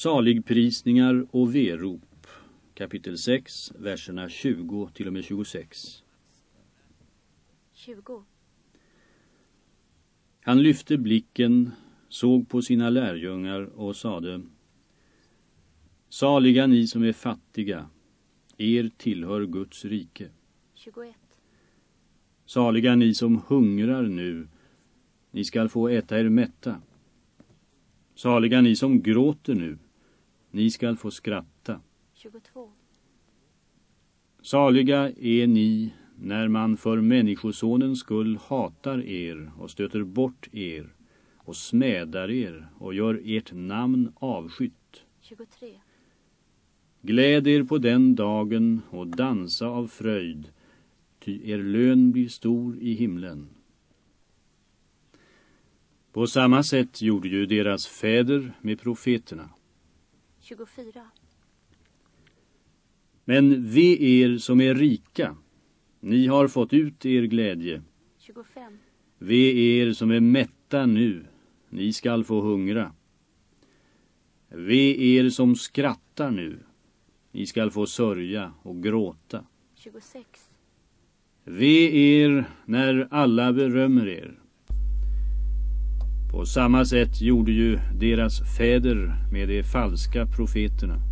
Saligprisningar och verop kapitel 6 verserna 20 till och med 26 20. Han lyfte blicken, såg på sina lärjungar och sade Saliga ni som är fattiga, er tillhör Guds rike. 21. Saliga ni som hungrar nu, ni skall få äta er mätta. Saliga ni som gråter nu, ni skall få skratta. 22. Saliga är ni när man för människosonens skull hatar er och stöter bort er och smädar er och gör ert namn avskytt. 23. Gläd er på den dagen och dansa av fröjd, ty er lön blir stor i himlen. På samma sätt gjorde ju deras fäder med profeterna. 24. Men ve er som är rika, ni har fått ut er glädje. 25. Ve er som är mätta nu, ni skall få hungra. Ve er som skrattar nu, ni skall få sörja och gråta. 26. Ve er när alla berömmer er. På samma sätt gjorde ju deras fäder med de falska profeterna.